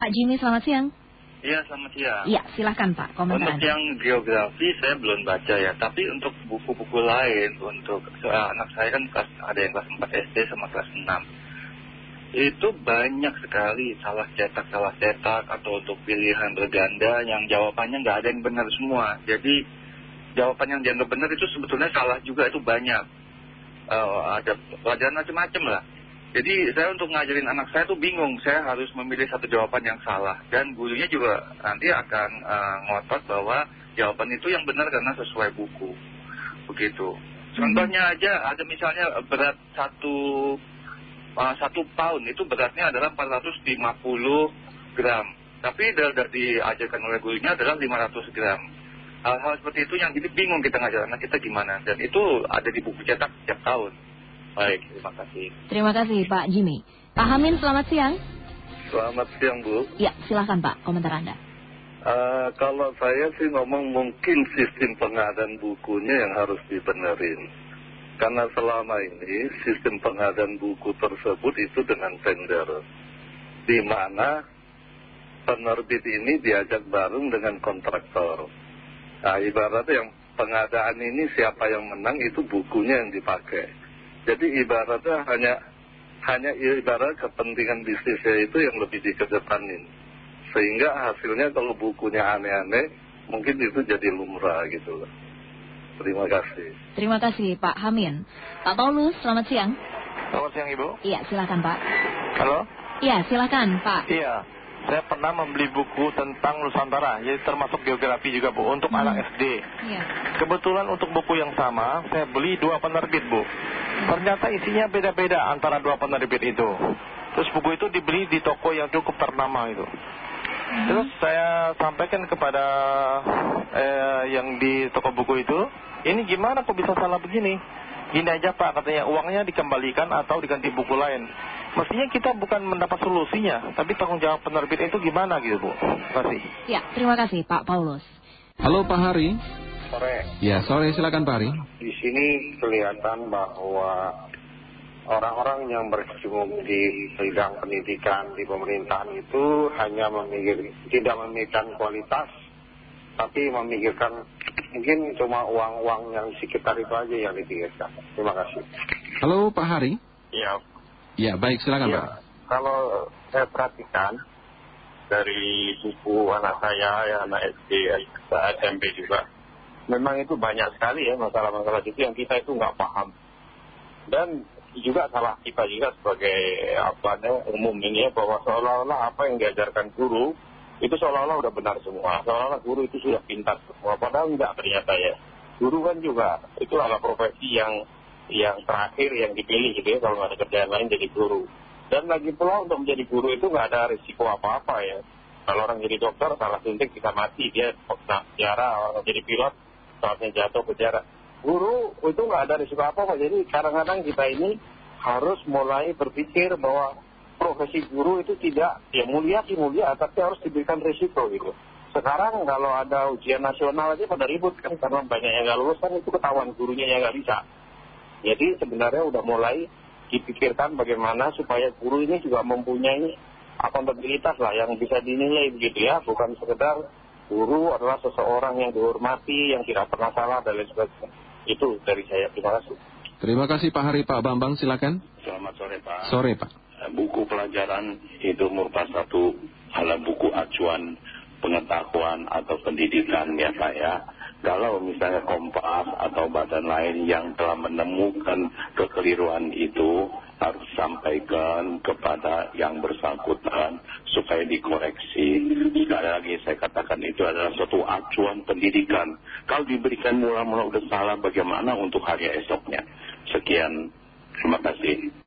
Pak Jimmy, selamat siang. Iya, selamat siang. Iya, silahkan Pak, komentar Untuk yang geografi saya belum baca ya, tapi untuk buku-buku lain, untuk soal anak saya kan kelas, ada yang kelas 4 SD sama kelas 6. Itu banyak sekali salah cetak, salah cetak, atau untuk pilihan berganda yang jawabannya nggak ada yang benar semua. Jadi jawaban yang dianggap benar itu sebetulnya salah juga, itu banyak. Eh, ada pelajaran macam-macam lah. Jadi saya untuk ngajarin anak saya tuh bingung, saya harus memilih satu jawaban yang salah. Dan gurunya juga nanti akan eh, ngotot bahwa jawaban itu yang benar karena sesuai buku. Begitu. Contohnya aja ada misalnya berat satu, eh, satu pound itu beratnya adalah 450 gram. Tapi dari diajarkan oleh gurunya adalah 500 gram. Hal-hal seperti itu yang jadi bingung kita ngajar anak kita gimana. Dan itu ada di buku cetak setiap tahun. Baik, terima kasih. Terima kasih Pak Jimmy. Pak Hamin, selamat siang. Selamat siang Bu. Iya, silahkan Pak, komentar Anda. Eh, kalau saya sih ngomong mungkin sistem pengadaan bukunya yang harus dibenerin. Karena selama ini sistem pengadaan buku tersebut itu dengan tender. Di mana penerbit ini diajak bareng dengan kontraktor. Nah ibaratnya yang pengadaan ini siapa yang menang itu bukunya yang dipakai. Jadi ibaratnya hanya hanya ibarat kepentingan bisnisnya itu yang lebih dikedepanin. Sehingga hasilnya kalau bukunya aneh-aneh, mungkin itu jadi lumrah gitu loh. Terima kasih. Terima kasih Pak Hamin. Pak Paulus, selamat siang. Selamat siang Ibu. Iya, silahkan Pak. Halo? Iya, silahkan Pak. Iya. Saya pernah membeli buku tentang Nusantara, jadi termasuk geografi juga Bu, untuk anak SD. Iya. Kebetulan untuk buku yang sama, saya beli dua penerbit Bu. Ternyata isinya beda-beda antara dua penerbit itu. Terus buku itu dibeli di toko yang cukup ternama itu. Terus saya sampaikan kepada eh, yang di toko buku itu, ini gimana kok bisa salah begini? Gini aja Pak, katanya uangnya dikembalikan atau diganti buku lain. Mestinya kita bukan mendapat solusinya, tapi tanggung jawab penerbit itu gimana gitu Bu. Terima kasih. Iya, terima kasih Pak Paulus. Halo Pak Hari. Sore. Ya, sore silakan Pak Hari. Di sini kelihatan bahwa orang-orang yang berkecimpung di bidang pendidikan di pemerintahan itu hanya memikir, tidak memikirkan kualitas, tapi memikirkan mungkin cuma uang-uang yang di sekitar itu aja yang dipikirkan. Terima kasih. Halo Pak Hari. Ya, Ya, baik silakan Pak. ya. Kalau saya perhatikan dari buku anak saya, ya, anak SD, SMP juga, memang itu banyak sekali ya masalah-masalah itu yang kita itu nggak paham. Dan juga salah kita juga sebagai apa namanya, umum ini ya bahwa seolah-olah apa yang diajarkan guru itu seolah-olah udah benar semua. Seolah-olah guru itu sudah pintar semua. Padahal enggak ternyata ya. Guru kan juga itu adalah profesi yang yang terakhir yang dipilih gitu ya kalau nggak ada kerjaan lain jadi guru. Dan lagi pula untuk menjadi guru itu nggak ada risiko apa-apa ya. Kalau orang jadi dokter salah suntik bisa mati dia nah, penjara, orang jadi pilot pesawatnya jatuh penjara. Guru itu nggak ada risiko apa-apa. Jadi kadang-kadang kita ini harus mulai berpikir bahwa profesi guru itu tidak ya mulia sih mulia tapi harus diberikan risiko gitu. Sekarang kalau ada ujian nasional aja pada ribut kan karena banyak yang nggak lulus kan itu ketahuan gurunya yang nggak bisa. Jadi sebenarnya udah mulai dipikirkan bagaimana supaya guru ini juga mempunyai akuntabilitas lah yang bisa dinilai begitu ya. Bukan sekedar guru adalah seseorang yang dihormati, yang tidak pernah salah dan lain sebagainya. Itu dari saya. Terima kasih. Terima kasih Pak Hari. Pak Bambang silakan. Selamat sore Pak. Sore Pak. Buku pelajaran itu merupakan satu alat buku acuan pengetahuan atau pendidikan ya Pak ya. Kalau misalnya Kompas atau badan lain yang telah menemukan kekeliruan itu harus sampaikan kepada yang bersangkutan supaya dikoreksi. Sekali lagi saya katakan itu adalah suatu acuan pendidikan. Kalau diberikan mula-mula udah salah bagaimana untuk hari esoknya. Sekian, terima kasih.